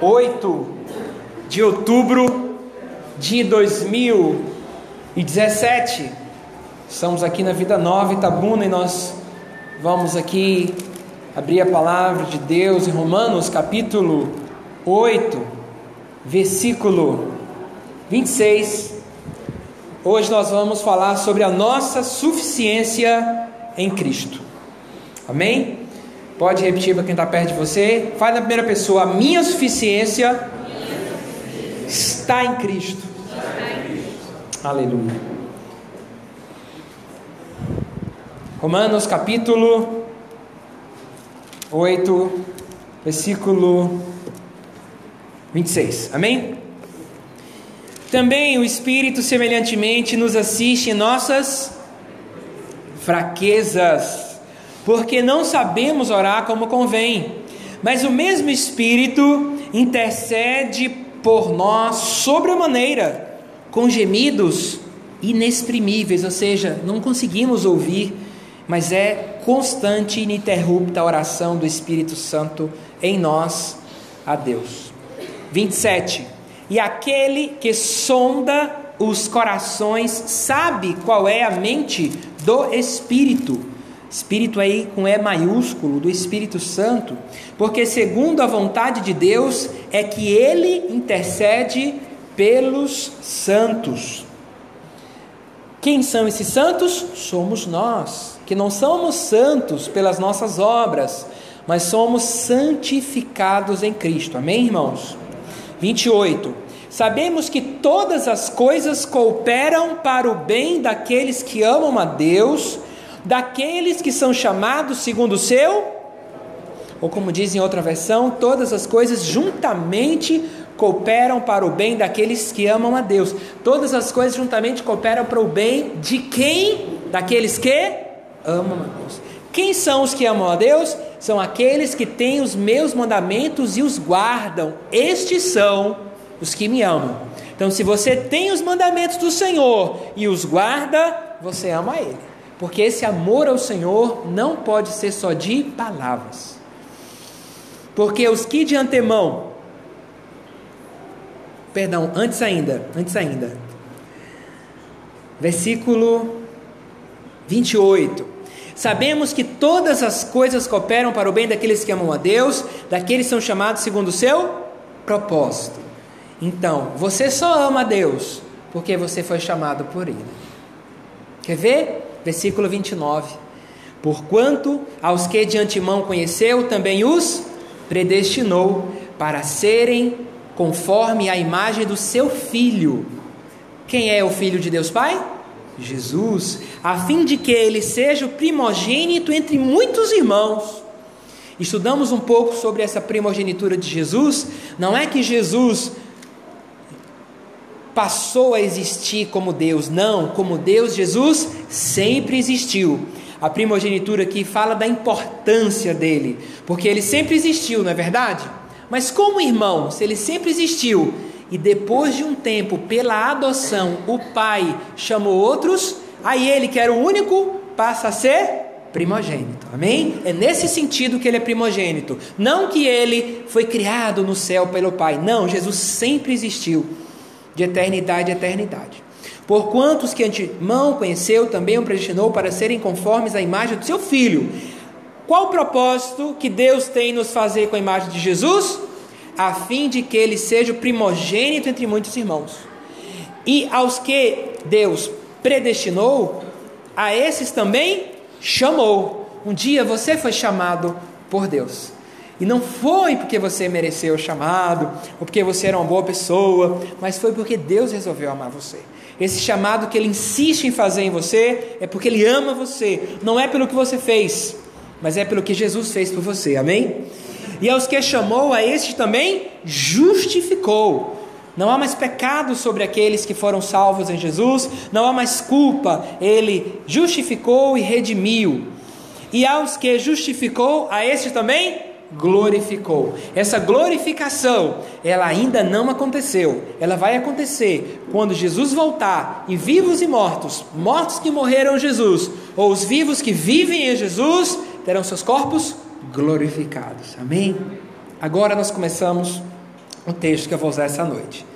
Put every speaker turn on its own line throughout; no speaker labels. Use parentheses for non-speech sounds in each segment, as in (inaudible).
8 de outubro de 2017. Estamos aqui na Vida Nova Itabuna e nós vamos aqui abrir a palavra de Deus em Romanos capítulo 8, versículo 26. Hoje nós vamos falar sobre a nossa suficiência em Cristo. Amém? Pode repetir para quem está perto de você. Fale na primeira pessoa: A minha suficiência está em Cristo. Aleluia. Romanos capítulo 8, versículo 26. Amém? Também o Espírito, semelhantemente, nos assiste em nossas fraquezas porque não sabemos orar como convém. Mas o mesmo Espírito intercede por nós sobremaneira, com gemidos inexprimíveis, ou seja, não conseguimos ouvir, mas é constante e ininterrupta a oração do Espírito Santo em nós a Deus. 27. E aquele que sonda os corações sabe qual é a mente do Espírito Espírito aí com E maiúsculo, do Espírito Santo, porque segundo a vontade de Deus é que ele intercede pelos santos. Quem são esses santos? Somos nós, que não somos santos pelas nossas obras, mas somos santificados em Cristo. Amém, irmãos? 28. Sabemos que todas as coisas cooperam para o bem daqueles que amam a Deus daqueles que são chamados segundo o seu, ou como diz em outra versão, todas as coisas juntamente cooperam para o bem daqueles que amam a Deus. Todas as coisas juntamente cooperam para o bem de quem? Daqueles que amam a Deus. Quem são os que amam a Deus? São aqueles que têm os meus mandamentos e os guardam. Estes são os que me amam. Então, se você tem os mandamentos do Senhor e os guarda, você ama Ele. Porque esse amor ao Senhor não pode ser só de palavras. Porque os que de antemão, perdão, antes ainda, antes ainda, versículo 28. Sabemos que todas as coisas cooperam para o bem daqueles que amam a Deus, daqueles que são chamados segundo o seu propósito. Então, você só ama a Deus porque você foi chamado por Ele. Quer ver? Versículo 29. Porquanto aos que de antemão conheceu, também os predestinou para serem conforme a imagem do seu filho. Quem é o filho de Deus Pai? Jesus, a fim de que ele seja o primogênito entre muitos irmãos. Estudamos um pouco sobre essa primogenitura de Jesus. Não é que Jesus passou a existir como Deus. Não, como Deus, Jesus sempre existiu. A primogenitura aqui fala da importância dele, porque ele sempre existiu, não é verdade? Mas como irmão, se ele sempre existiu e depois de um tempo, pela adoção, o pai chamou outros, aí ele, que era o único, passa a ser primogênito. Amém? É nesse sentido que ele é primogênito. Não que ele foi criado no céu pelo pai. Não, Jesus sempre existiu de eternidade a eternidade. Por quantos que antemão conheceu, também o predestinou para serem conformes à imagem do seu Filho. Qual o propósito que Deus tem nos fazer com a imagem de Jesus? A fim de que ele seja o primogênito entre muitos irmãos. E aos que Deus predestinou, a esses também chamou. Um dia você foi chamado por Deus. E não foi porque você mereceu o chamado, ou porque você era uma boa pessoa, mas foi porque Deus resolveu amar você. Esse chamado que Ele insiste em fazer em você é porque Ele ama você, não é pelo que você fez, mas é pelo que Jesus fez por você, amém? E aos que chamou, a este também justificou. Não há mais pecado sobre aqueles que foram salvos em Jesus, não há mais culpa, Ele justificou e redimiu. E aos que justificou, a este também glorificou. Essa glorificação, ela ainda não aconteceu. Ela vai acontecer quando Jesus voltar e vivos e mortos, mortos que morreram em Jesus, ou os vivos que vivem em Jesus, terão seus corpos glorificados. Amém? Agora nós começamos o texto que eu vou usar essa noite.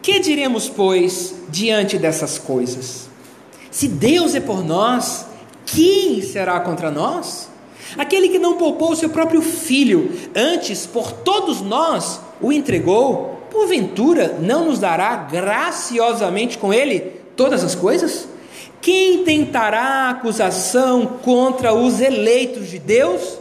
Que diremos, pois, diante dessas coisas? Se Deus é por nós, quem será contra nós? Aquele que não poupou seu próprio filho, antes por todos nós o entregou, porventura não nos dará graciosamente com ele todas as coisas? Quem tentará acusação contra os eleitos de Deus?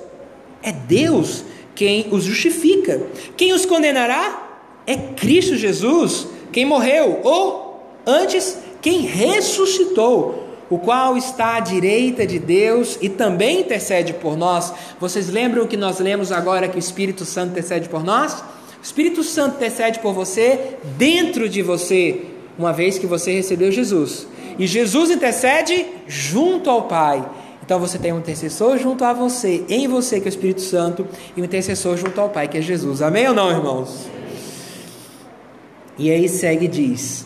É Deus quem os justifica. Quem os condenará? É Cristo Jesus, quem morreu, ou antes, quem ressuscitou, o qual está à direita de Deus e também intercede por nós. Vocês lembram que nós lemos agora que o Espírito Santo intercede por nós? O Espírito Santo intercede por você dentro de você, uma vez que você recebeu Jesus. E Jesus intercede junto ao Pai. Então você tem um intercessor junto a você, em você que é o Espírito Santo, e um intercessor junto ao Pai que é Jesus. Amém ou não, irmãos? E aí segue diz: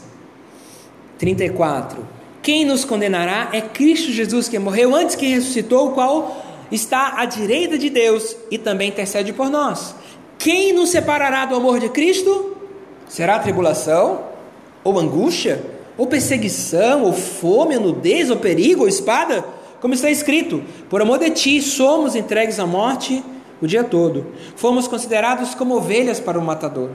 34. Quem nos condenará é Cristo Jesus que morreu antes que ressuscitou, o qual está à direita de Deus e também intercede por nós. Quem nos separará do amor de Cristo? Será tribulação? Ou angústia? Ou perseguição? Ou fome? Ou nudez? Ou perigo? Ou espada? Como está escrito: Por amor de ti somos entregues à morte o dia todo. Fomos considerados como ovelhas para o matador.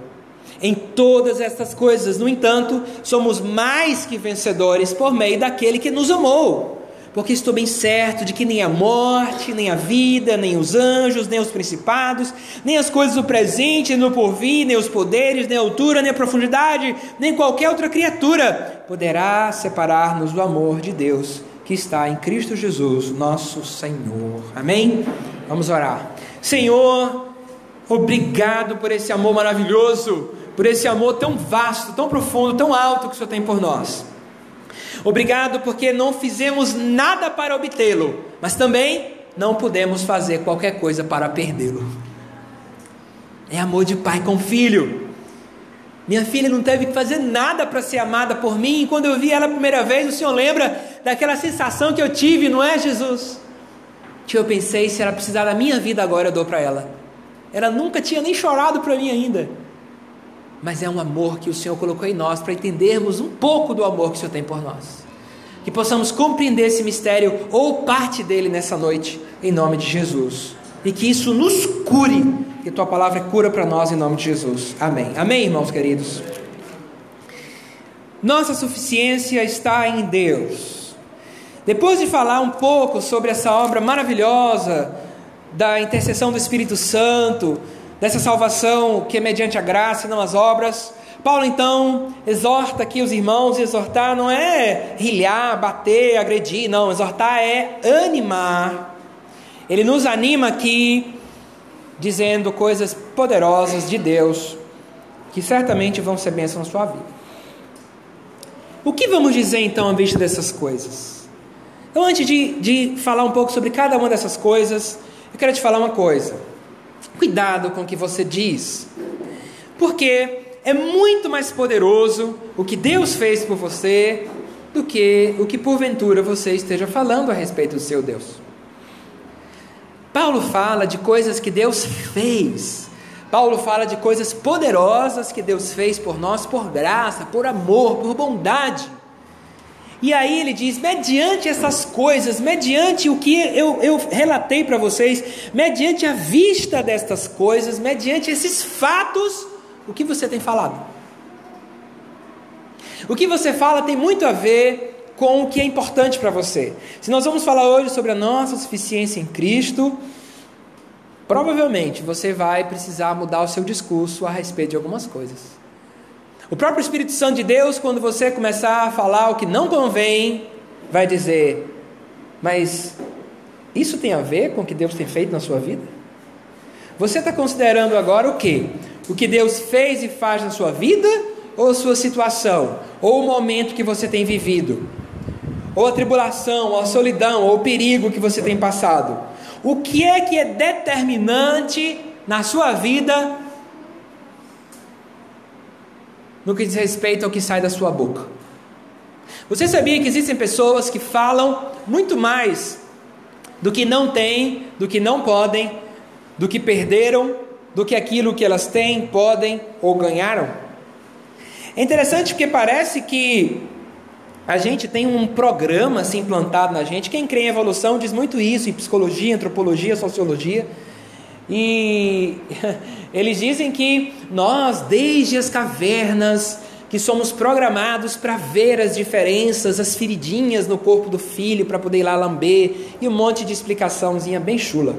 Em todas estas coisas, no entanto, somos mais que vencedores por meio daquele que nos amou. Porque estou bem certo de que nem a morte, nem a vida, nem os anjos, nem os principados, nem as coisas do presente, nem do porvir, nem os poderes, nem a altura, nem a profundidade, nem qualquer outra criatura poderá separar-nos do amor de Deus que está em Cristo Jesus, nosso Senhor. Amém? Vamos orar. Senhor, obrigado por esse amor maravilhoso, por esse amor tão vasto, tão profundo, tão alto que o Senhor tem por nós. Obrigado porque não fizemos nada para obtê-lo, mas também não podemos fazer qualquer coisa para perdê-lo. É amor de pai com filho. Minha filha não teve que fazer nada para ser amada por mim. E quando eu vi ela a primeira vez, o Senhor lembra daquela sensação que eu tive, não é, Jesus? Que eu pensei, se ela precisar da minha vida agora, eu dou para ela. Ela nunca tinha nem chorado para mim ainda. Mas é um amor que o Senhor colocou em nós para entendermos um pouco do amor que o Senhor tem por nós. Que possamos compreender esse mistério ou parte dele nessa noite, em nome de Jesus. E que isso nos cure que tua palavra é cura para nós em nome de Jesus. Amém. Amém, irmãos queridos. Nossa suficiência está em Deus. Depois de falar um pouco sobre essa obra maravilhosa da intercessão do Espírito Santo, dessa salvação que é mediante a graça e não as obras, Paulo então exorta aqui os irmãos, e exortar não é rilhar, bater, agredir, não, exortar é animar. Ele nos anima aqui dizendo coisas poderosas de Deus, que certamente vão ser bênção na sua vida. O que vamos dizer então à vista dessas coisas? Então, antes de, de falar um pouco sobre cada uma dessas coisas, eu quero te falar uma coisa. Cuidado com o que você diz, porque é muito mais poderoso o que Deus fez por você do que o que porventura você esteja falando a respeito do seu Deus. Paulo fala de coisas que Deus fez. Paulo fala de coisas poderosas que Deus fez por nós, por graça, por amor, por bondade. E aí ele diz: mediante essas coisas, mediante o que eu, eu relatei para vocês, mediante a vista destas coisas, mediante esses fatos, o que você tem falado? O que você fala tem muito a ver com o que é importante para você. Se nós vamos falar hoje sobre a nossa suficiência em Cristo, provavelmente você vai precisar mudar o seu discurso a respeito de algumas coisas. O próprio Espírito Santo de Deus, quando você começar a falar o que não convém, vai dizer: Mas isso tem a ver com o que Deus tem feito na sua vida? Você está considerando agora o que? O que Deus fez e faz na sua vida? Ou sua situação? Ou o momento que você tem vivido? ou a tribulação, ou a solidão, ou o perigo que você tem passado. O que é que é determinante na sua vida no que diz respeito ao que sai da sua boca? Você sabia que existem pessoas que falam muito mais do que não têm, do que não podem, do que perderam, do que aquilo que elas têm, podem ou ganharam. É interessante porque parece que a gente tem um programa assim implantado na gente. Quem crê em evolução diz muito isso, em psicologia, antropologia, sociologia. E (laughs) eles dizem que nós, desde as cavernas, que somos programados para ver as diferenças, as feridinhas no corpo do filho, para poder ir lá lamber, e um monte de explicaçãozinha bem chula.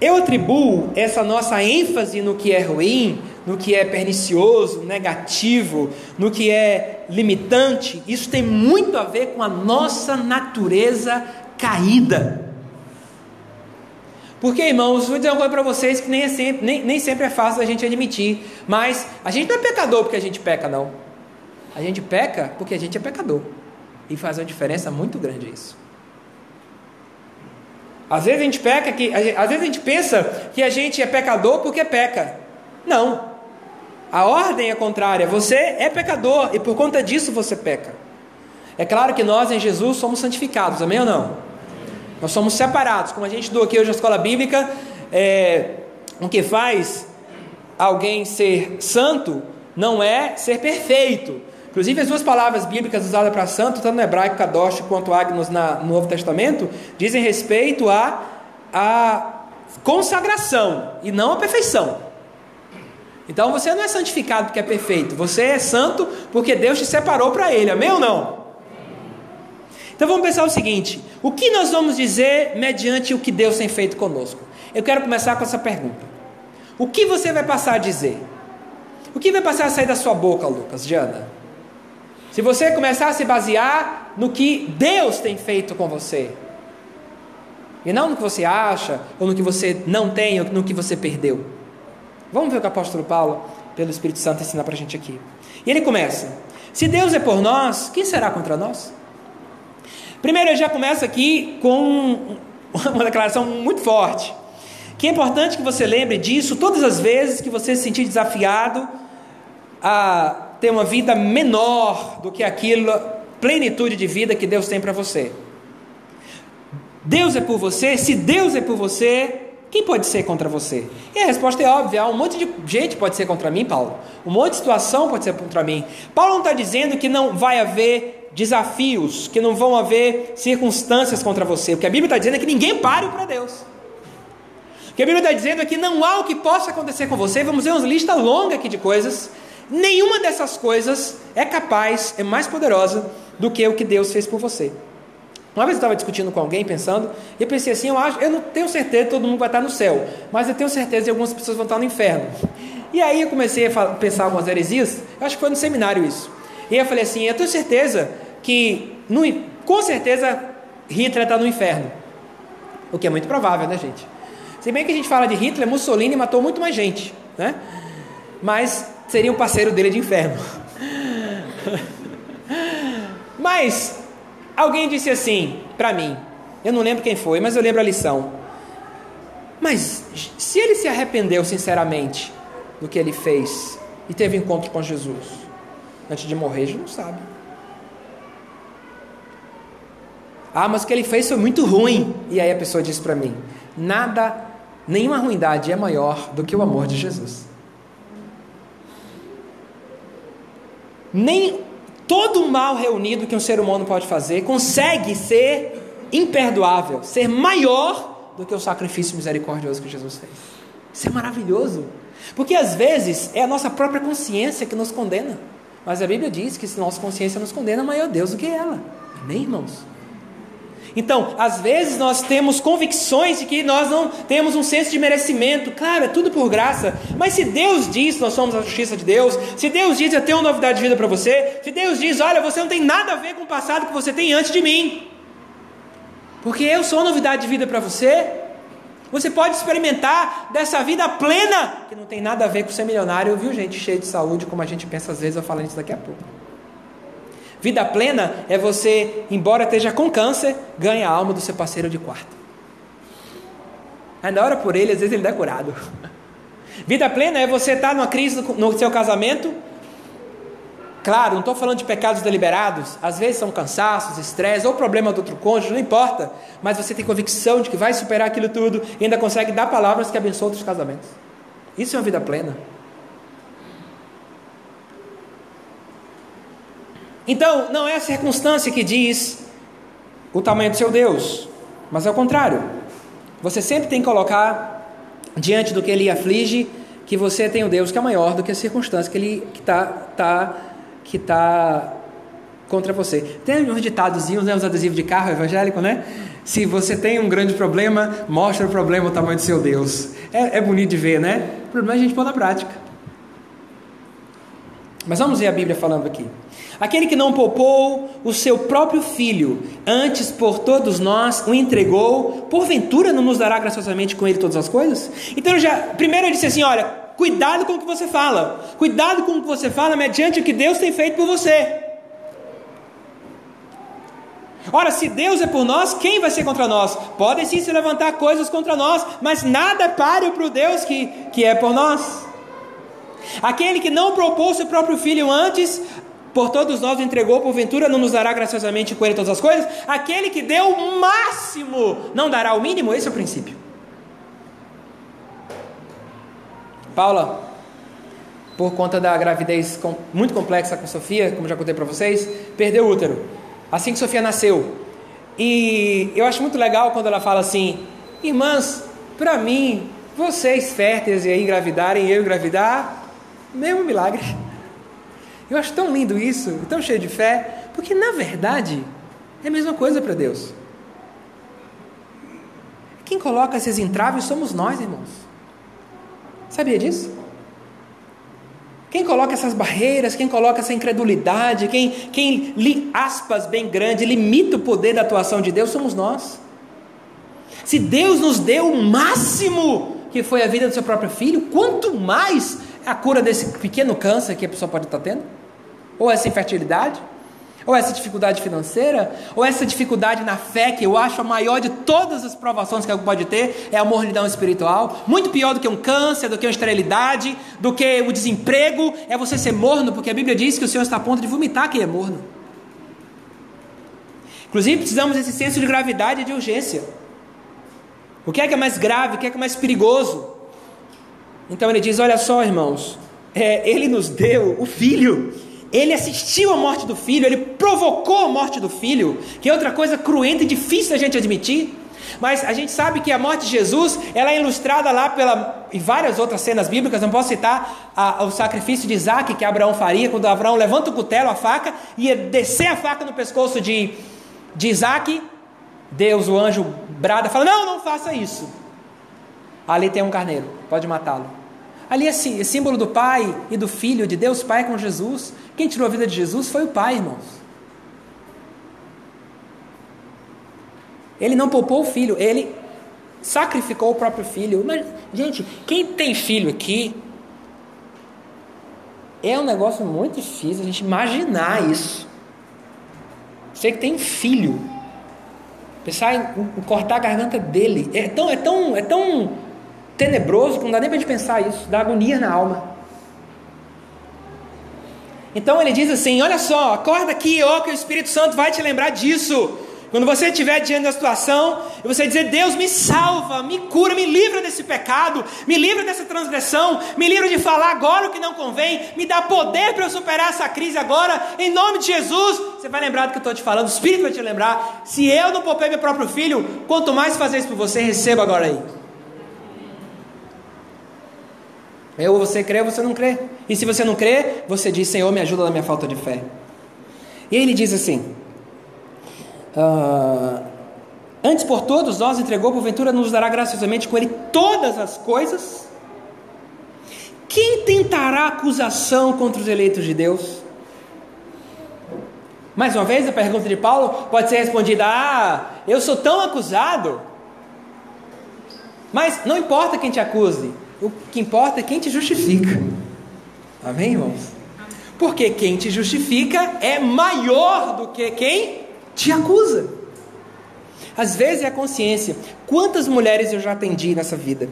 Eu atribuo essa nossa ênfase no que é ruim, no que é pernicioso, negativo, no que é limitante, isso tem muito a ver com a nossa natureza caída. Porque, irmãos, vou dizer uma coisa para vocês que nem, é sempre, nem, nem sempre é fácil a gente admitir. Mas a gente não é pecador porque a gente peca, não. A gente peca porque a gente é pecador. E faz uma diferença muito grande isso. Às vezes a gente peca que. Às vezes a gente pensa que a gente é pecador porque peca. Não. A ordem é contrária. Você é pecador e por conta disso você peca. É claro que nós em Jesus somos santificados, amém ou não? Nós somos separados. Como a gente estudou aqui hoje na escola bíblica, é, o que faz alguém ser santo não é ser perfeito. Inclusive, as duas palavras bíblicas usadas para santo, tanto no hebraico kadosh quanto agnos na, no Novo Testamento, dizem respeito a, a consagração e não a perfeição. Então você não é santificado porque é perfeito, você é santo porque Deus te separou para Ele, amém ou não? Então vamos pensar o seguinte: o que nós vamos dizer mediante o que Deus tem feito conosco? Eu quero começar com essa pergunta: o que você vai passar a dizer? O que vai passar a sair da sua boca, Lucas, Diana? Se você começar a se basear no que Deus tem feito com você, e não no que você acha, ou no que você não tem, ou no que você perdeu. Vamos ver o que o apóstolo Paulo, pelo Espírito Santo, ensina para a gente aqui. E ele começa: Se Deus é por nós, quem será contra nós? Primeiro, ele já começa aqui com (laughs) uma declaração muito forte. Que é importante que você lembre disso todas as vezes que você se sentir desafiado a ter uma vida menor do que aquilo, plenitude de vida que Deus tem para você. Deus é por você, se Deus é por você, quem pode ser contra você? E a resposta é óbvia: um monte de gente pode ser contra mim, Paulo. Um monte de situação pode ser contra mim. Paulo não está dizendo que não vai haver desafios, que não vão haver circunstâncias contra você. O que a Bíblia está dizendo é que ninguém pare para Deus. O que a Bíblia está dizendo é que não há o que possa acontecer com você. Vamos ver uma lista longa aqui de coisas. Nenhuma dessas coisas é capaz, é mais poderosa do que o que Deus fez por você. Uma vez eu estava discutindo com alguém, pensando, e eu pensei assim, eu acho, eu não tenho certeza que todo mundo vai estar no céu, mas eu tenho certeza que algumas pessoas vão estar no inferno. E aí eu comecei a pensar algumas heresias, acho que foi no seminário isso. E eu falei assim, eu tenho certeza que, no, com certeza, Hitler está no inferno. O que é muito provável, né, gente? Se bem que a gente fala de Hitler, Mussolini matou muito mais gente, né? Mas seria o parceiro dele de inferno. (laughs) Mas Alguém disse assim para mim, eu não lembro quem foi, mas eu lembro a lição. Mas se ele se arrependeu sinceramente do que ele fez e teve encontro com Jesus antes de morrer, a gente não sabe. Ah, mas o que ele fez foi muito ruim. E aí a pessoa disse para mim: nada, nenhuma ruindade é maior do que o amor de Jesus. Nem todo o mal reunido que um ser humano pode fazer consegue ser imperdoável, ser maior do que o sacrifício misericordioso que Jesus fez. Isso é maravilhoso. Porque às vezes é a nossa própria consciência que nos condena. Mas a Bíblia diz que se nossa consciência nos condena, maior Deus do que ela. Amém, irmãos? Então, às vezes nós temos convicções de que nós não temos um senso de merecimento. Claro, é tudo por graça. Mas se Deus diz, nós somos a justiça de Deus. Se Deus diz, eu tenho uma novidade de vida para você. Se Deus diz, olha, você não tem nada a ver com o passado que você tem antes de mim. Porque eu sou novidade de vida para você. Você pode experimentar dessa vida plena, que não tem nada a ver com ser milionário, viu, gente? Cheio de saúde, como a gente pensa às vezes, eu falo isso daqui a pouco. Vida plena é você, embora esteja com câncer, ganha a alma do seu parceiro de quarto. Ainda ora por ele, às vezes ele dá curado. (laughs) Vida plena é você estar numa crise no seu casamento. Claro, não estou falando de pecados deliberados, às vezes são cansaços, estresse ou problema do outro cônjuge, não importa, mas você tem convicção de que vai superar aquilo tudo e ainda consegue dar palavras que abençoam outros casamentos. Isso é uma vida plena. Então, não é a circunstância que diz o tamanho do seu Deus, mas é o contrário. Você sempre tem que colocar diante do que ele aflige que você tem um Deus que é maior do que a circunstância que ele está tá, que tá contra você. Tem uns ditadozinhos, né, uns adesivos de carro evangélico, né? Se você tem um grande problema, mostra o problema o tamanho do seu Deus. É, é bonito de ver, né? O problema é a gente pôr na prática. Mas vamos ver a Bíblia falando aqui. Aquele que não poupou o seu próprio filho, antes por todos nós o entregou, porventura não nos dará graciosamente com ele todas as coisas? Então, já, primeiro ele disse assim: olha, cuidado com o que você fala, cuidado com o que você fala mediante o que Deus tem feito por você. Ora, se Deus é por nós, quem vai ser contra nós? Podem sim se levantar coisas contra nós, mas nada páreo para o Deus que, que é por nós. Aquele que não propôs seu próprio filho antes, por todos nós entregou, porventura não nos dará graciosamente com ele todas as coisas? Aquele que deu o máximo, não dará o mínimo? Esse é o princípio. Paula, por conta da gravidez muito complexa com Sofia, como já contei para vocês, perdeu o útero. Assim que Sofia nasceu. E eu acho muito legal quando ela fala assim: Irmãs, para mim, vocês férteis e aí engravidarem, eu engravidar, mesmo milagre. Eu acho tão lindo isso, tão cheio de fé, porque na verdade é a mesma coisa para Deus. Quem coloca esses entraves somos nós, irmãos. Sabia disso? Quem coloca essas barreiras, quem coloca essa incredulidade, quem, quem aspas bem grande, limita o poder da atuação de Deus, somos nós. Se Deus nos deu o máximo que foi a vida do seu próprio filho, quanto mais a cura desse pequeno câncer que a pessoa pode estar tendo? Ou essa infertilidade? Ou essa dificuldade financeira? Ou essa dificuldade na fé, que eu acho a maior de todas as provações que alguém pode ter, é a mornidão espiritual? Muito pior do que um câncer, do que uma esterilidade, do que o desemprego, é você ser morno, porque a Bíblia diz que o Senhor está a ponto de vomitar quem é morno. Inclusive, precisamos desse senso de gravidade e de urgência. O que é que é mais grave, o que é que é mais perigoso? Então ele diz: Olha só, irmãos, é, ele nos deu o filho. Ele assistiu à morte do filho, ele provocou a morte do filho, que é outra coisa cruenta e difícil a gente admitir. Mas a gente sabe que a morte de Jesus ela é ilustrada lá pela, em várias outras cenas bíblicas. Não posso citar a, o sacrifício de Isaac que Abraão faria, quando Abraão levanta o cutelo, a faca, e descer a faca no pescoço de, de Isaac. Deus, o anjo, brada, fala: Não, não faça isso. Ali tem um carneiro, pode matá-lo. Ali é, é símbolo do Pai e do Filho, de Deus Pai com Jesus. Quem tirou a vida de Jesus foi o Pai, irmãos. Ele não poupou o filho, ele sacrificou o próprio filho. Mas, gente, quem tem filho aqui, é um negócio muito difícil a gente imaginar isso. Você que tem filho, pensar em, em cortar a garganta dele, é tão, é tão, é tão tenebroso que não dá nem para gente pensar isso, dá agonia na alma. Então ele diz assim: Olha só, acorda aqui, ó, que o Espírito Santo vai te lembrar disso. Quando você estiver diante da situação e você dizer: Deus me salva, me cura, me livra desse pecado, me livra dessa transgressão, me livra de falar agora o que não convém, me dá poder para eu superar essa crise agora, em nome de Jesus. Você vai lembrar do que eu estou te falando, o Espírito vai te lembrar. Se eu não poupei meu próprio filho, quanto mais fazer isso por você, receba agora aí. Ou você crê ou você não crê. E se você não crê, você diz: Senhor, me ajuda na minha falta de fé. E ele diz assim: ah, Antes por todos nós entregou, porventura nos dará graciosamente com ele todas as coisas. Quem tentará acusação contra os eleitos de Deus? Mais uma vez, a pergunta de Paulo pode ser respondida: Ah, eu sou tão acusado. Mas não importa quem te acuse, o que importa é quem te justifica. Amém, irmãos? Porque quem te justifica é maior do que quem te acusa. Às vezes é a consciência. Quantas mulheres eu já atendi nessa vida,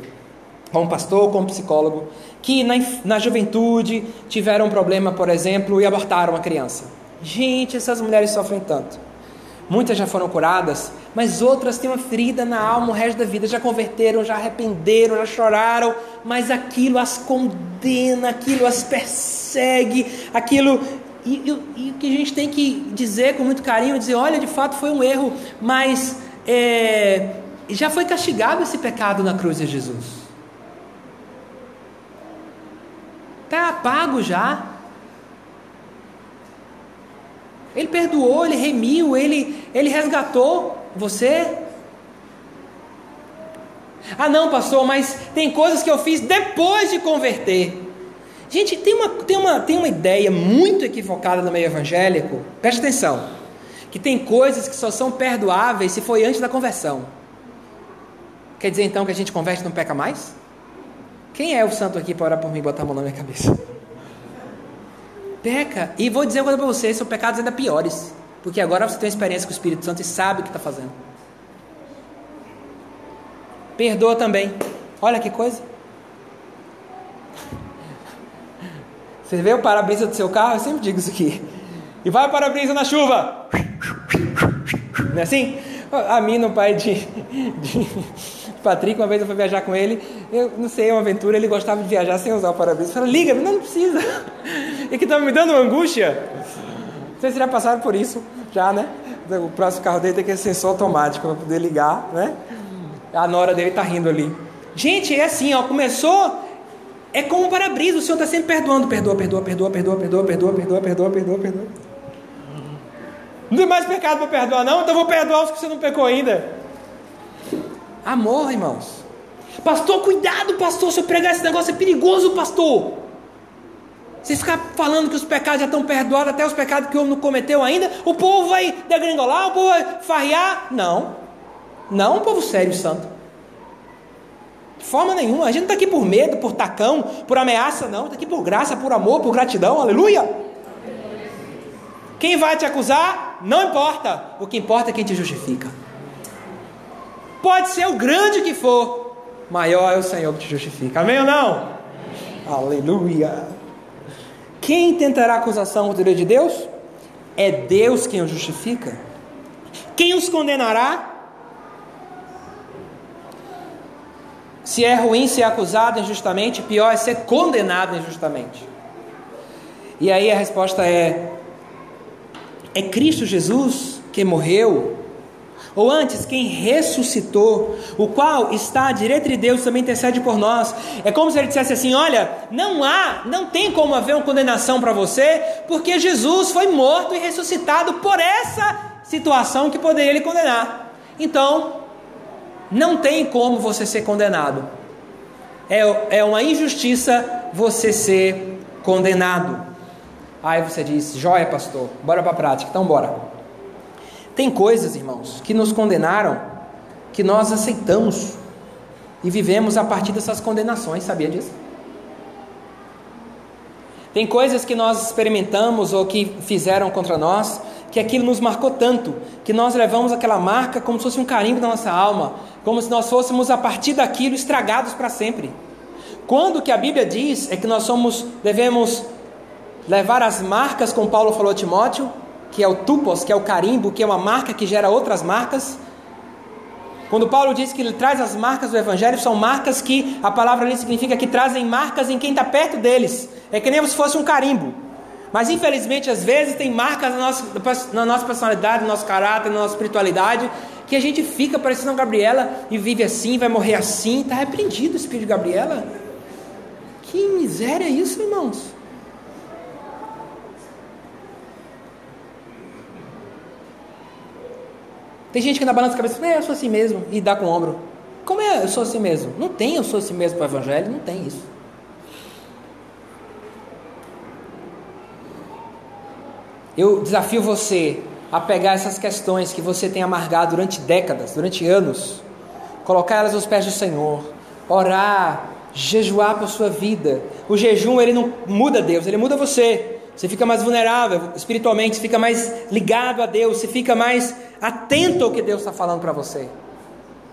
como pastor, como psicólogo, que na, na juventude tiveram um problema, por exemplo, e abortaram a criança. Gente, essas mulheres sofrem tanto. Muitas já foram curadas, mas outras têm uma ferida na alma o resto da vida, já converteram, já arrependeram, já choraram, mas aquilo as condena, aquilo as persegue, aquilo. E, e, e o que a gente tem que dizer com muito carinho, dizer, olha, de fato foi um erro, mas é, já foi castigado esse pecado na cruz de Jesus. Está apago já. Ele perdoou, ele remiu, ele, ele resgatou você. Ah, não, pastor, mas tem coisas que eu fiz depois de converter. Gente, tem uma, tem uma, tem uma ideia muito equivocada no meio evangélico, preste atenção, que tem coisas que só são perdoáveis se foi antes da conversão. Quer dizer então que a gente converte e não peca mais? Quem é o santo aqui para orar por mim e botar a mão na minha cabeça? Peca. E vou dizer uma coisa para vocês: são pecados ainda piores. Porque agora você tem experiência com o Espírito Santo e sabe o que está fazendo. Perdoa também. Olha que coisa. Você vê o para-brisa do seu carro? Eu sempre digo isso aqui. E vai o para-brisa na chuva. Não é assim? A mim, no pai de, de Patrick, uma vez eu fui viajar com ele, eu não sei, é uma aventura, ele gostava de viajar sem usar o para-brisa. Eu falei, liga, não, não precisa. (laughs) E que estava me dando uma angústia. Vocês já passaram por isso, já, né? O próximo carro dele tem que ser sensor automático para poder ligar, né? A nora dele tá rindo ali. Gente, é assim, ó, começou é como um para-brisa, o Senhor está sempre perdoando, perdoa, perdoa, perdoa, perdoa, perdoa, perdoa, perdoa, perdoa, perdoa, perdoa. Não tem mais pecado para perdoar, não? Então vou perdoar os que você não pecou ainda. Amor, irmãos. Pastor, cuidado, pastor. Se eu pregar esse negócio é perigoso, pastor. Vocês ficar falando que os pecados já estão perdoados, até os pecados que o homem não cometeu ainda, o povo vai degringolar, o povo vai farrear. Não. Não, povo sério e santo. De forma nenhuma. A gente não está aqui por medo, por tacão, por ameaça, não. Está aqui por graça, por amor, por gratidão. Aleluia. Quem vai te acusar, não importa. O que importa é quem te justifica. Pode ser o grande que for, maior é o Senhor que te justifica. Amém ou não? Aleluia. Quem tentará acusação contra o de Deus? É Deus quem o justifica. Quem os condenará? Se é ruim ser acusado injustamente, pior é ser condenado injustamente. E aí a resposta é: é Cristo Jesus que morreu ou antes, quem ressuscitou, o qual está à direita de Deus, também intercede por nós. É como se ele dissesse assim: olha, não há, não tem como haver uma condenação para você, porque Jesus foi morto e ressuscitado por essa situação que poderia lhe condenar. Então, não tem como você ser condenado. É, é uma injustiça você ser condenado. Aí você diz, joia, pastor, bora para a prática. Então, bora. Tem coisas, irmãos, que nos condenaram, que nós aceitamos e vivemos a partir dessas condenações, sabia disso? Tem coisas que nós experimentamos ou que fizeram contra nós, que aquilo nos marcou tanto, que nós levamos aquela marca como se fosse um carimbo na nossa alma, como se nós fôssemos a partir daquilo estragados para sempre. Quando que a Bíblia diz é que nós somos, devemos levar as marcas, como Paulo falou a Timóteo, que é o tupos, que é o carimbo, que é uma marca que gera outras marcas. Quando Paulo diz que ele traz as marcas do Evangelho, são marcas que a palavra ali significa que trazem marcas em quem está perto deles. É que nem se fosse um carimbo. Mas infelizmente, às vezes, tem marcas na nossa, na nossa personalidade, no nosso caráter, na nossa espiritualidade, que a gente fica parecendo a Gabriela e vive assim, vai morrer assim. Está repreendido o espírito de Gabriela. Que miséria é isso, irmãos? Tem gente que na balança a cabeça, é, eu sou assim mesmo, e dá com o ombro. Como é, eu sou assim mesmo? Não tem eu sou assim mesmo para o evangelho, não tem isso. Eu desafio você a pegar essas questões que você tem amargado durante décadas, durante anos, colocar elas aos pés do Senhor, orar, jejuar por sua vida. O jejum ele não muda Deus, ele muda você. Você fica mais vulnerável espiritualmente, você fica mais ligado a Deus, você fica mais atento ao que Deus está falando para você.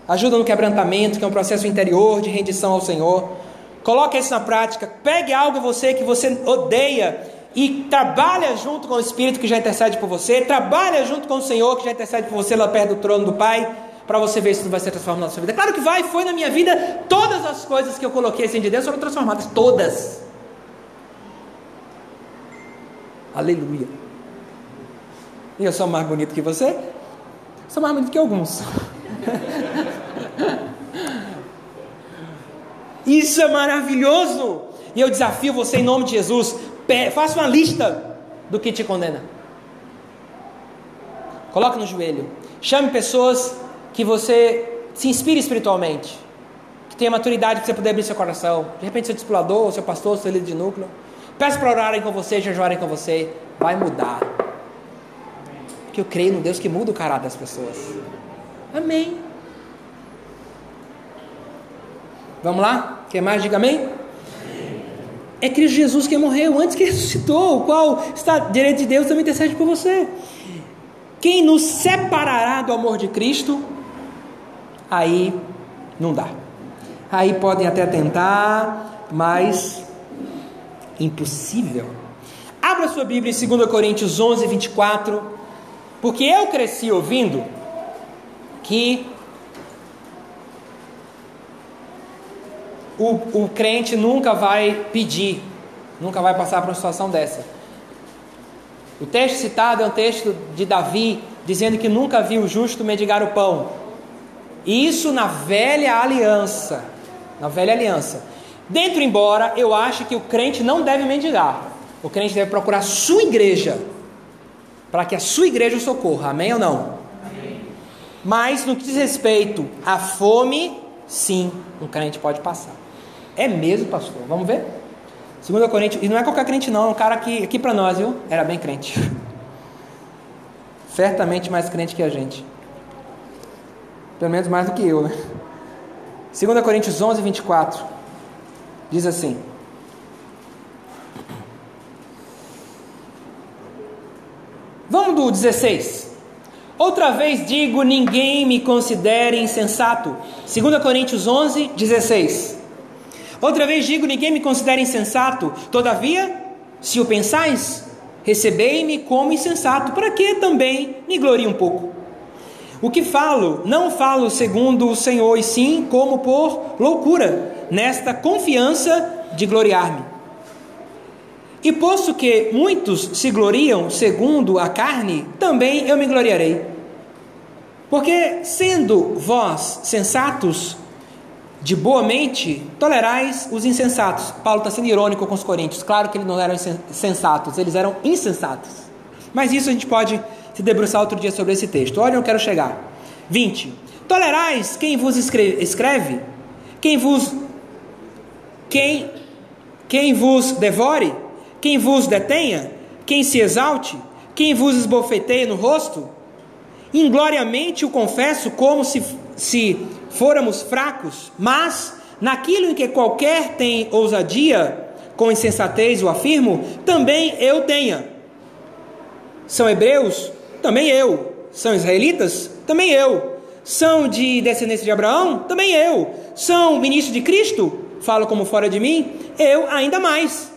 Ajuda no quebrantamento, que é um processo interior de rendição ao Senhor. Coloque isso na prática. Pegue algo você que você odeia e trabalha junto com o Espírito que já intercede por você, trabalha junto com o Senhor que já intercede por você lá perto do trono do Pai, para você ver se não vai ser transformado na sua vida. Claro que vai, foi na minha vida, todas as coisas que eu coloquei assim de Deus foram transformadas, todas. Aleluia. E eu sou mais bonito que você? Sou mais bonito que alguns. Isso é maravilhoso. E eu desafio você em nome de Jesus, faça uma lista do que te condena. Coloque no joelho. Chame pessoas que você se inspire espiritualmente. Que tenha maturidade para você poder abrir seu coração. De repente, seu discipulador, seu pastor, seu líder de núcleo. Peça para orarem com você, jejuarem com você. Vai mudar. Porque eu creio no Deus que muda o caráter das pessoas. Amém. Vamos lá? Quer mais? Diga amém. É Cristo Jesus que morreu antes que ressuscitou, o qual está direito de Deus também intercede por você. Quem nos separará do amor de Cristo? Aí não dá. Aí podem até tentar, mas impossível. Abra sua Bíblia em 2 Coríntios 11, 24, porque eu cresci ouvindo que o, o crente nunca vai pedir, nunca vai passar por uma situação dessa. O texto citado é um texto de Davi, dizendo que nunca viu o justo mendigar o pão. Isso na velha aliança. Na velha aliança. Dentro, embora eu acho que o crente não deve mendigar. O crente deve procurar sua igreja. Para que a sua igreja socorra. Amém ou não? Amém. Mas no que diz respeito à fome, sim, um crente pode passar. É mesmo, pastor? Vamos ver? 2 Coríntios, e não é qualquer crente não, é um cara que, aqui para nós, viu? Era bem crente. (laughs) Certamente mais crente que a gente. Pelo menos mais do que eu, né? 2 Coríntios 11, 24. Diz assim: Do 16. Outra vez digo: ninguém me considere insensato. 2 Coríntios 11, 16. Outra vez digo: ninguém me considera insensato. Todavia, se o pensais, recebei-me como insensato, para que também me glorie um pouco. O que falo, não falo segundo o Senhor, e sim como por loucura, nesta confiança de gloriar-me. E posto que muitos se gloriam segundo a carne, também eu me gloriarei. Porque, sendo vós sensatos, de boa mente, tolerais os insensatos. Paulo está sendo irônico com os coríntios. Claro que eles não eram sensatos, eles eram insensatos. Mas isso a gente pode se debruçar outro dia sobre esse texto. Olha, eu quero chegar. 20. Tolerais quem vos escreve, quem vos quem quem vos devore, quem vos detenha, quem se exalte, quem vos esbofeteia no rosto. Ingloriamente o confesso como se se fôramos fracos, mas naquilo em que qualquer tem ousadia, com insensatez o afirmo, também eu tenha. São hebreus? Também eu. São israelitas? Também eu. São de descendência de Abraão? Também eu. São ministros de Cristo? Falo como fora de mim? Eu ainda mais.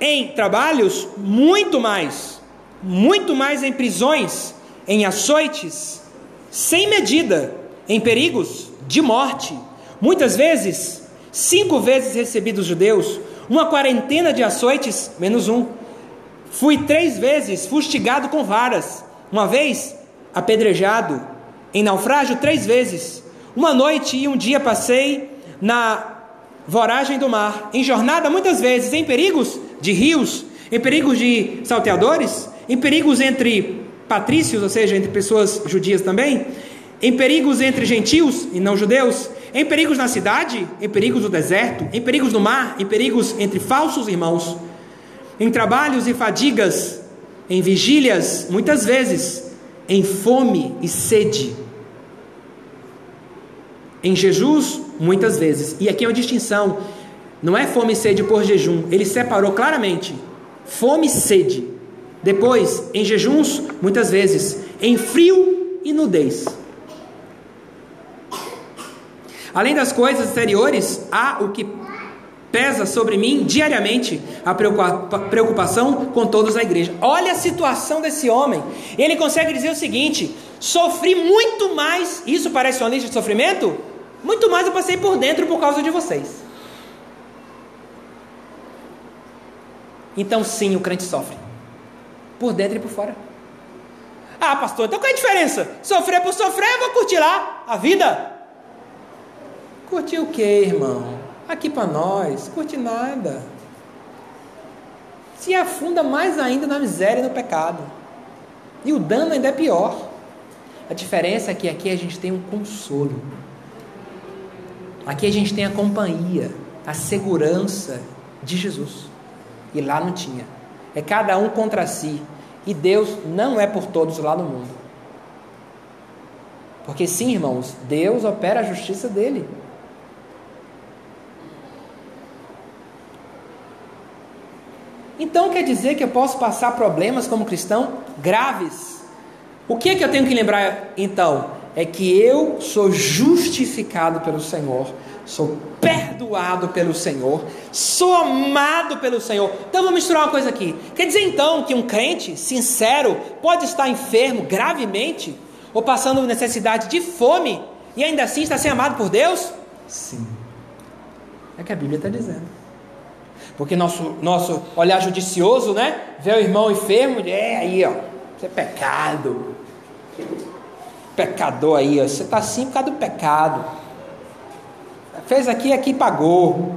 Em trabalhos, muito mais. Muito mais em prisões, em açoites, sem medida, em perigos, de morte. Muitas vezes, cinco vezes recebi dos judeus, uma quarentena de açoites, menos um. Fui três vezes fustigado com varas, uma vez apedrejado, em naufrágio três vezes. Uma noite e um dia passei na voragem do mar, em jornada muitas vezes, em perigos de rios, em perigos de salteadores, em perigos entre patrícios, ou seja, entre pessoas judias também, em perigos entre gentios e não judeus, em perigos na cidade, em perigos no deserto, em perigos no mar, em perigos entre falsos irmãos, em trabalhos e fadigas, em vigílias, muitas vezes, em fome e sede, em jejuns, muitas vezes. E aqui é uma distinção: não é fome e sede por jejum, ele separou claramente fome e sede. Depois, em jejuns, muitas vezes, em frio e nudez. Além das coisas exteriores, há o que pesa sobre mim diariamente a preocupação com todos da igreja. Olha a situação desse homem. Ele consegue dizer o seguinte: sofri muito mais. Isso parece uma lista de sofrimento? Muito mais eu passei por dentro por causa de vocês. Então, sim, o crente sofre. Por dentro e por fora. Ah, pastor, então qual é a diferença? Sofrer por sofrer, eu vou curtir lá a vida. Curtir o que, irmão? Aqui para nós, curte nada. Se afunda mais ainda na miséria e no pecado. E o dano ainda é pior. A diferença é que aqui a gente tem um consolo. Aqui a gente tem a companhia, a segurança de Jesus. E lá não tinha. É cada um contra si. E Deus não é por todos lá no mundo. Porque sim, irmãos, Deus opera a justiça dele. Então quer dizer que eu posso passar problemas como cristão graves. O que é que eu tenho que lembrar então? É que eu sou justificado pelo Senhor, sou perdoado pelo Senhor, sou amado pelo Senhor. Então vou misturar uma coisa aqui. Quer dizer então que um crente sincero pode estar enfermo gravemente ou passando necessidade de fome e ainda assim está sendo amado por Deus? Sim. É que a Bíblia está dizendo. Porque nosso, nosso olhar judicioso, né? Vê o irmão enfermo, é aí, ó, isso é pecado. Pecador aí, ó, você está assim por causa do pecado. Fez aqui, aqui pagou.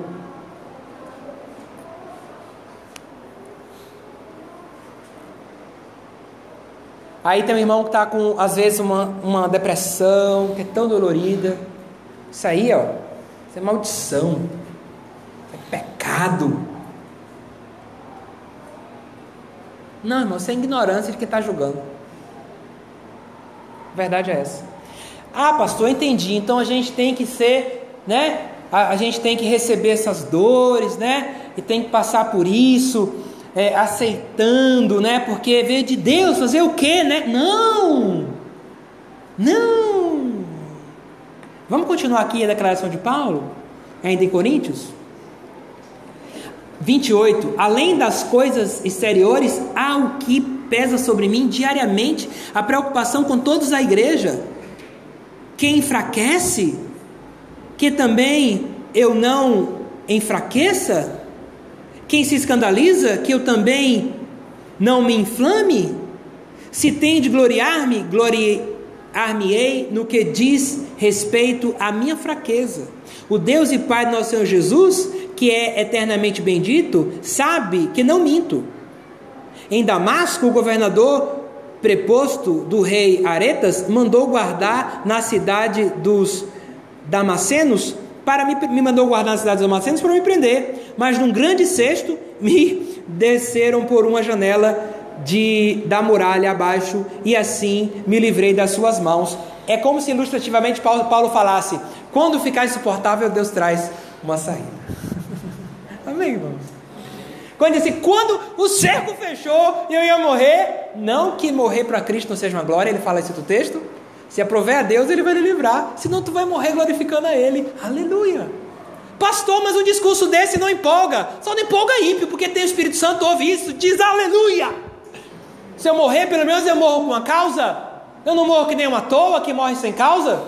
Aí tem um irmão que está com, às vezes, uma, uma depressão, que é tão dolorida. Isso aí, ó, isso é maldição. É pecado. Não, irmão, isso é ignorância de quem está julgando. Verdade é essa. Ah, pastor, entendi. Então a gente tem que ser, né? A, a gente tem que receber essas dores, né? E tem que passar por isso, é, aceitando, né? Porque veio de Deus fazer o quê, né? Não! Não! Vamos continuar aqui a declaração de Paulo, ainda em Coríntios? 28. Além das coisas exteriores, há o que pesa sobre mim diariamente a preocupação com todos da igreja. Que enfraquece, que também eu não enfraqueça? Quem se escandaliza, que eu também não me inflame? Se tenho de gloriar-me, gloriar-me-ei no que diz respeito à minha fraqueza. O Deus e Pai do nosso Senhor Jesus que é eternamente bendito, sabe que não minto. Em Damasco, o governador preposto do rei Aretas mandou guardar na cidade dos Damascenos para me, me mandou guardar na cidade dos Damascenos para me prender, mas num grande cesto me (laughs) desceram por uma janela de da muralha abaixo e assim me livrei das suas mãos. É como se ilustrativamente Paulo, Paulo falasse: quando ficar insuportável, Deus traz uma saída. (laughs) Amém, irmãos? Quando disse, quando o cerco fechou e eu ia morrer, não que morrer para Cristo não seja uma glória, ele fala isso no texto. Se aprover a Deus, ele vai lhe livrar. Senão tu vai morrer glorificando a Ele. Aleluia. Pastor, mas um discurso desse não empolga. Só não empolga ímpio, porque tem o Espírito Santo, ouve isso, diz aleluia. Se eu morrer, pelo menos eu morro com uma causa. Eu não morro que nem uma toa que morre sem causa.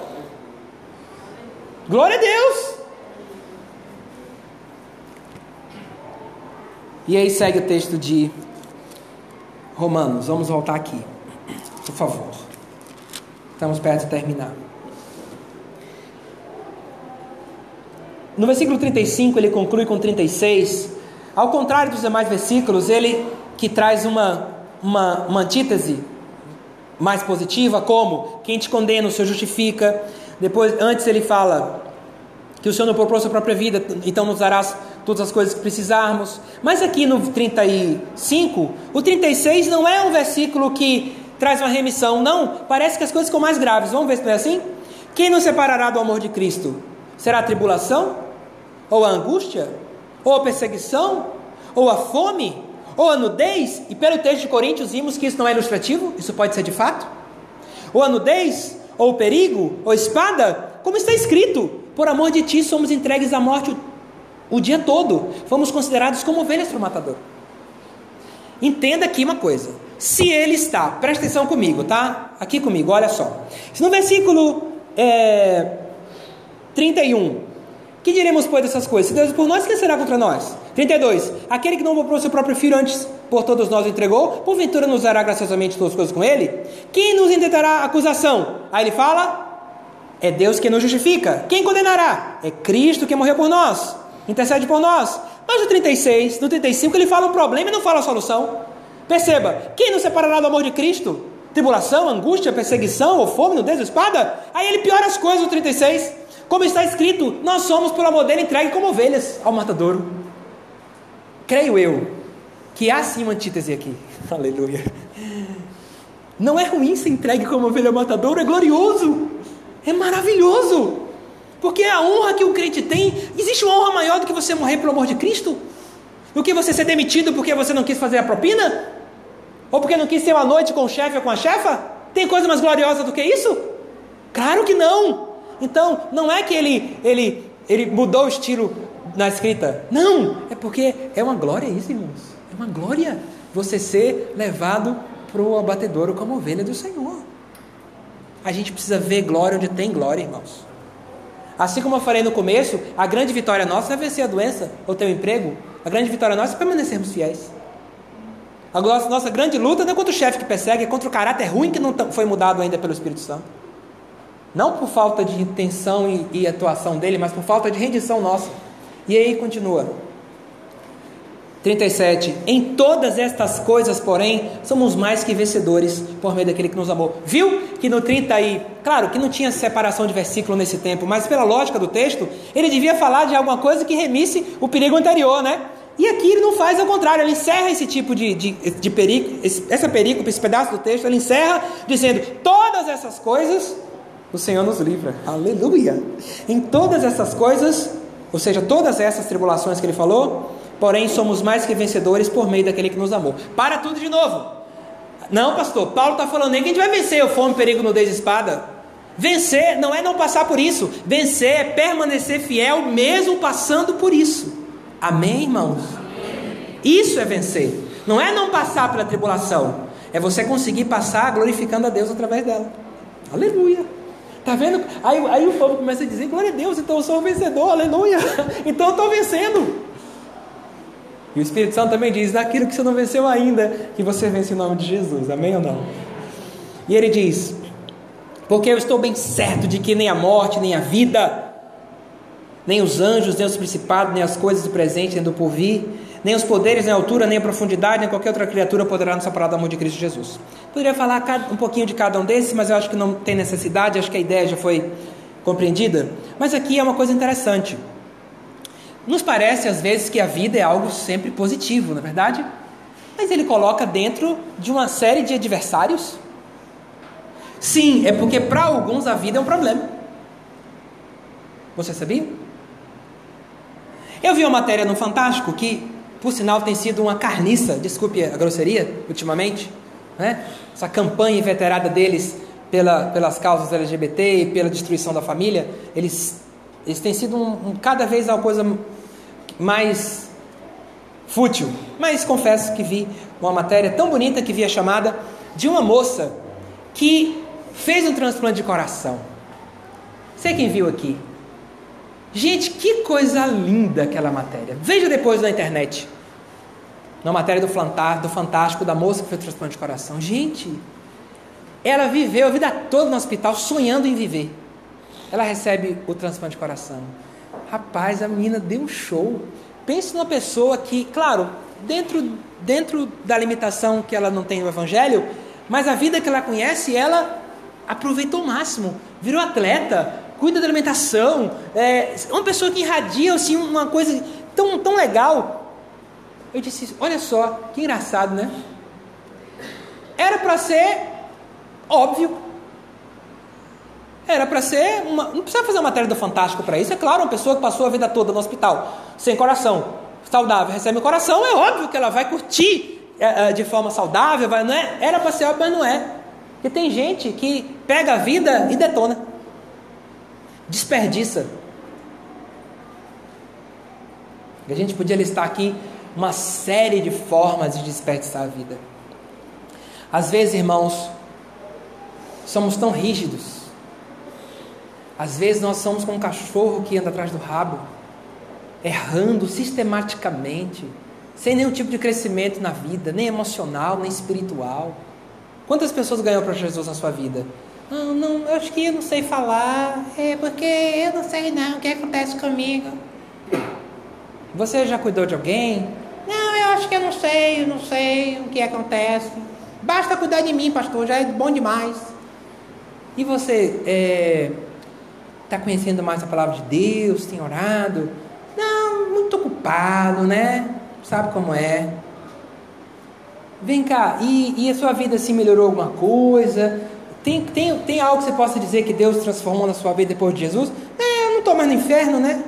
Glória a Deus. E aí segue o texto de Romanos. Vamos voltar aqui, por favor. Estamos perto de terminar. No versículo 35, ele conclui com 36. Ao contrário dos demais versículos, ele que traz uma, uma, uma antítese mais positiva, como quem te condena, o Senhor justifica. Depois, antes ele fala que o Senhor não propôs a sua própria vida, então nos darás todas as coisas que precisarmos. Mas aqui no 35, o 36 não é um versículo que traz uma remissão, não. Parece que as coisas ficam mais graves. Vamos ver se não é assim? Quem nos separará do amor de Cristo? Será a tribulação? Ou a angústia? Ou a perseguição? Ou a fome? Ou a nudez? E pelo texto de Coríntios vimos que isso não é ilustrativo, isso pode ser de fato. Ou a nudez? Ou o perigo? Ou espada? Como está escrito, por amor de ti somos entregues à morte o dia todo. Fomos considerados como ovelhas para o matador. Entenda aqui uma coisa. Se ele está, presta atenção comigo, tá? Aqui comigo, olha só. Se no versículo é, 31, que diremos, pois, dessas coisas? Se Deus é por nós, quem será contra nós? 32. Aquele que não comprou seu próprio filho antes por todos nós o entregou, porventura nos dará graciosamente todas as coisas com ele? Quem nos intentará acusação? Aí ele fala: é Deus que nos justifica. Quem condenará? É Cristo que morreu por nós, intercede por nós. Mas no 36, no 35, ele fala um problema e não fala a solução. Perceba: quem nos separará do amor de Cristo? Tribulação, angústia, perseguição, ou fome, nudez, espada? Aí ele piora as coisas no 36. Como está escrito, nós somos, pelo amor dele, entregue como ovelhas ao matadouro. Creio eu que há sim uma antítese aqui. (laughs) Aleluia. Não é ruim ser entregue como ovelha ao matadouro, é glorioso. É maravilhoso. Porque a honra que o crente tem, existe uma honra maior do que você morrer pelo amor de Cristo? Do que você ser demitido porque você não quis fazer a propina? Ou porque não quis ter uma noite com o chefe ou com a chefa? Tem coisa mais gloriosa do que isso? Claro que não. Então, não é que ele, ele, ele mudou o estilo na escrita. Não, é porque é uma glória isso, irmãos. É uma glória você ser levado para o abatedouro como ovelha do Senhor. A gente precisa ver glória onde tem glória, irmãos. Assim como eu falei no começo, a grande vitória nossa é vencer a doença ou ter um emprego. A grande vitória nossa é permanecermos fiéis. A nossa, grande luta não é contra o chefe que persegue, é contra o caráter ruim que não foi mudado ainda pelo Espírito Santo. Não por falta de intenção e, e atuação dele, mas por falta de rendição nossa. E aí continua. 37. Em todas estas coisas, porém, somos mais que vencedores por meio daquele que nos amou. Viu que no 30 aí, claro que não tinha separação de versículo nesse tempo, mas pela lógica do texto, ele devia falar de alguma coisa que remisse o perigo anterior, né? E aqui ele não faz ao contrário, ele encerra esse tipo de, de, de perigo, essa perícope, esse pedaço do texto, ele encerra dizendo: todas essas coisas o Senhor nos livra. Aleluia! Em todas essas coisas, ou seja, todas essas tribulações que ele falou, porém somos mais que vencedores por meio daquele que nos amou. Para tudo de novo. Não, pastor, Paulo está falando nem que a gente vai vencer o fome, perigo, nudez espada. Vencer não é não passar por isso. Vencer é permanecer fiel mesmo passando por isso. Amém, irmãos? Isso é vencer. Não é não passar pela tribulação. É você conseguir passar glorificando a Deus através dela. Aleluia. Tá vendo? Aí, aí o povo começa a dizer: Glória a Deus, então eu sou o vencedor, aleluia. (laughs) Então eu estou vencendo. E o Espírito Santo também diz: Naquilo que você não venceu ainda, que você vence em nome de Jesus. Amém ou não? E ele diz: Porque eu estou bem certo de que nem a morte, nem a vida, nem os anjos, nem os principados, nem as coisas do presente, nem do porvir, nem os poderes, nem a altura, nem a profundidade, nem qualquer outra criatura poderá nos separar do amor de Cristo Jesus. Poderia falar um pouquinho de cada um desses, mas eu acho que não tem necessidade, acho que a ideia já foi compreendida. Mas aqui é uma coisa interessante. Nos parece às vezes que a vida é algo sempre positivo, não é verdade? Mas ele coloca dentro de uma série de adversários. Sim, é porque para alguns a vida é um problema. Você sabia? Eu vi uma matéria no Fantástico que por sinal tem sido uma carniça, desculpe a grosseria, ultimamente, né? essa campanha inveterada deles pela, pelas causas LGBT e pela destruição da família, eles, eles têm sido um, um, cada vez uma coisa mais fútil. Mas confesso que vi uma matéria tão bonita que vi a chamada de uma moça que fez um transplante de coração. Sei quem viu aqui. Gente, que coisa linda aquela matéria. Veja depois na internet. Na matéria do, do Fantástico, da moça que fez transplante de coração. Gente, ela viveu a vida toda no hospital sonhando em viver. Ela recebe o transplante de coração. Rapaz, a menina deu um show. Pense numa pessoa que, claro, dentro, dentro da limitação que ela não tem no Evangelho, mas a vida que ela conhece, ela aproveitou o máximo. Virou atleta, cuida da alimentação. É uma pessoa que irradia assim, uma coisa tão, tão legal. Eu disse: olha só, que engraçado, né? Era para ser óbvio. Era para ser uma. Não precisa fazer uma matéria do Fantástico para isso. É claro, uma pessoa que passou a vida toda no hospital, sem coração, saudável, recebe o coração, é óbvio que ela vai curtir é, é, de forma saudável, vai, não é? Era para ser óbvio, mas não é. Porque tem gente que pega a vida e detona, desperdiça A gente podia listar aqui uma série de formas de desperdiçar a vida. Às vezes, irmãos, somos tão rígidos. Às vezes nós somos como um cachorro que anda atrás do rabo, errando sistematicamente, sem nenhum tipo de crescimento na vida, nem emocional, nem espiritual. Quantas pessoas ganhou para Jesus na sua vida? Não, não, eu acho que eu não sei falar, é porque eu não sei não o que acontece comigo. Você já cuidou de alguém? Não, eu acho que eu não sei, eu não sei o que acontece. Basta cuidar de mim, pastor, já é bom demais. E você está conhecendo mais a palavra de Deus? Tem orado? Não, muito ocupado, né? Sabe como é? Vem cá, e, e a sua vida se melhorou alguma coisa? Tem, tem, tem algo que você possa dizer que Deus transformou na sua vida depois de Jesus? É, eu não estou mais no inferno, né?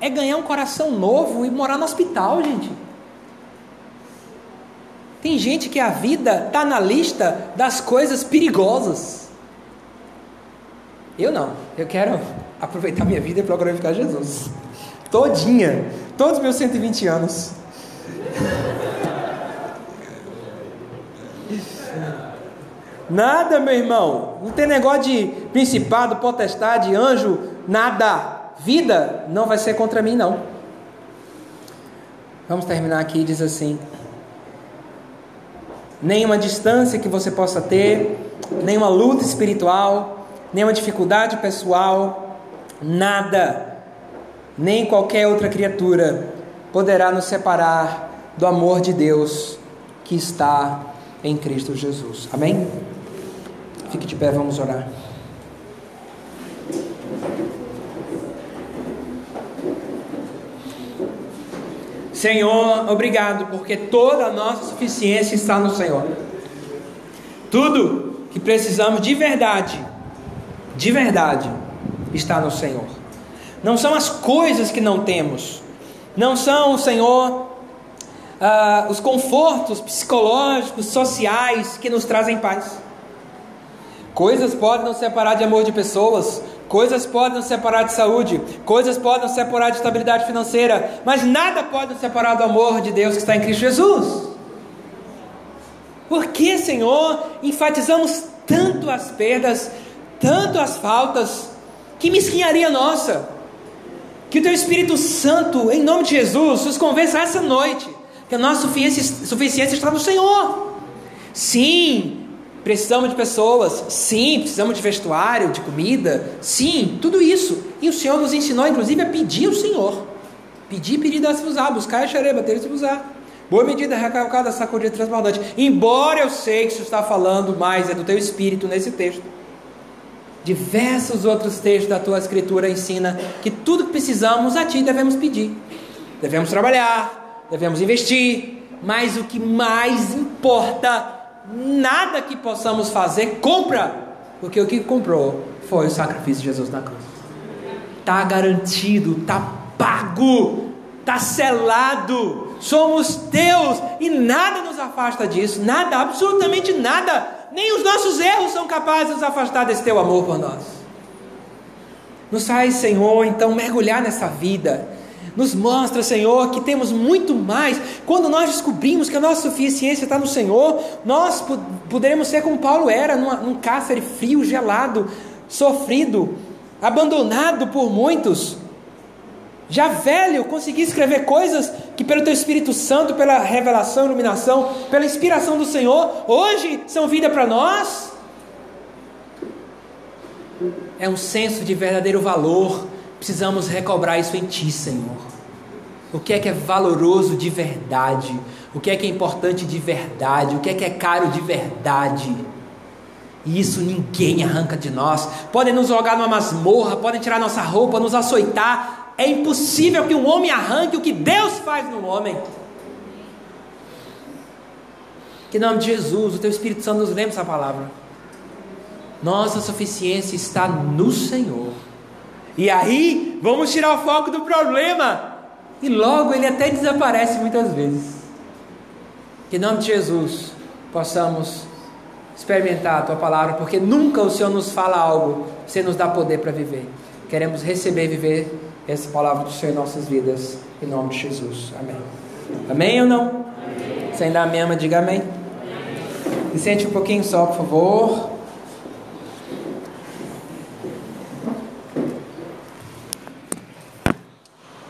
É ganhar um coração novo e morar no hospital, gente. Tem gente que a vida está na lista das coisas perigosas. Eu não. Eu quero aproveitar minha vida para glorificar Jesus. Todinha. Todos os meus 120 anos. Nada, meu irmão. Não tem negócio de principado, potestade, anjo, nada. Vida não vai ser contra mim, não. Vamos terminar aqui. Diz assim: Nenhuma distância que você possa ter, nenhuma luta espiritual, nenhuma dificuldade pessoal, nada, nem qualquer outra criatura poderá nos separar do amor de Deus que está em Cristo Jesus. Amém? Fique de pé, vamos orar. Senhor, obrigado, porque toda a nossa suficiência está no Senhor. Tudo que precisamos de verdade, de verdade, está no Senhor. Não são as coisas que não temos, não são, Senhor, uh, os confortos psicológicos, sociais que nos trazem paz. Coisas podem nos separar de amor de pessoas, coisas podem nos separar de saúde, coisas podem nos separar de estabilidade financeira, mas nada pode nos separar do amor de Deus que está em Cristo Jesus. Por que, Senhor, enfatizamos tanto as perdas, tanto as faltas? Que mesquinharia nossa! Que o Teu Espírito Santo, em nome de Jesus, nos convença essa noite que a nossa suficiência, suficiência está no Senhor. Sim, Precisamos de pessoas, sim, precisamos de vestuário, de comida, sim, tudo isso. E o Senhor nos ensinou, inclusive, a pedir ao Senhor. Pedir, pedir, dar-se usar, buscar e bater e usar. Boa medida, recalcada, sacudida, transbordante. Embora eu sei que isso está falando mais é do teu espírito nesse texto. Diversos outros textos da tua escritura ensina que tudo que precisamos a ti devemos pedir. Devemos trabalhar, devemos investir, mas o que mais importa nada que possamos fazer compra, porque o que comprou foi o sacrifício de Jesus na cruz. Está garantido, está pago, está selado. Somos Deus e nada nos afasta disso, nada, absolutamente nada. Nem os nossos erros são capazes de nos afastar desse teu amor por nós. Nos faz, Senhor, então mergulhar nessa vida nos mostra, Senhor, que temos muito mais. Quando nós descobrimos que a nossa suficiência está no Senhor, nós poderemos ser como Paulo era, numa, num cárcere frio, gelado, sofrido, abandonado por muitos. Já velho, consegui escrever coisas que, pelo Teu Espírito Santo, pela revelação, iluminação, pela inspiração do Senhor, hoje são vida para nós. É um senso de verdadeiro valor Precisamos recobrar isso em Ti, Senhor. O que é que é valoroso de verdade? O que é que é importante de verdade? O que é que é caro de verdade? E isso ninguém arranca de nós. Podem nos jogar numa masmorra, podem tirar nossa roupa, nos açoitar. É impossível que um homem arranque o que Deus faz no homem. Que em nome de Jesus, o Teu Espírito Santo nos lembre essa palavra. Nossa suficiência está no Senhor. E aí, vamos tirar o foco do problema. E logo ele até desaparece muitas vezes. Que em nome de Jesus possamos experimentar a tua palavra, porque nunca o Senhor nos fala algo sem nos dar poder para viver. queremos receber e viver essa palavra do Senhor em nossas vidas, em nome de Jesus. Amém. Amém ou não? Amém. Você ainda ama, diga amém. amém. E sente um pouquinho só, por favor.